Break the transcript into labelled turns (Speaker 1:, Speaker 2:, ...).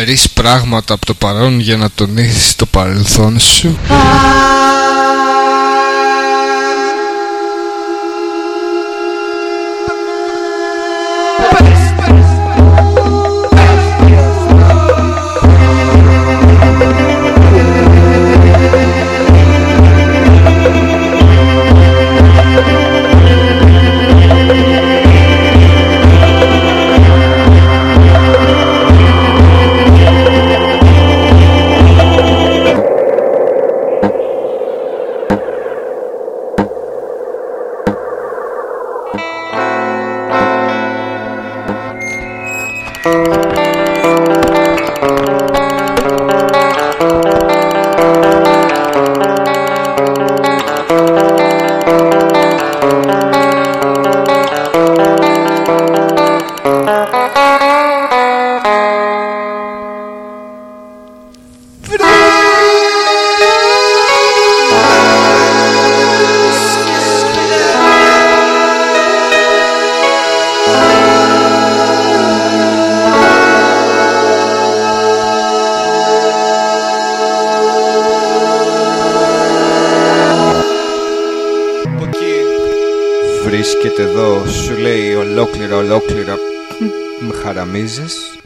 Speaker 1: αφαιρείς πράγματα από το παρόν για να τονίσεις το παρελθόν σου
Speaker 2: Βρίσκεται εδώ Σου λέει ολόκληρα ολόκληρα. Με χαραμίζεις;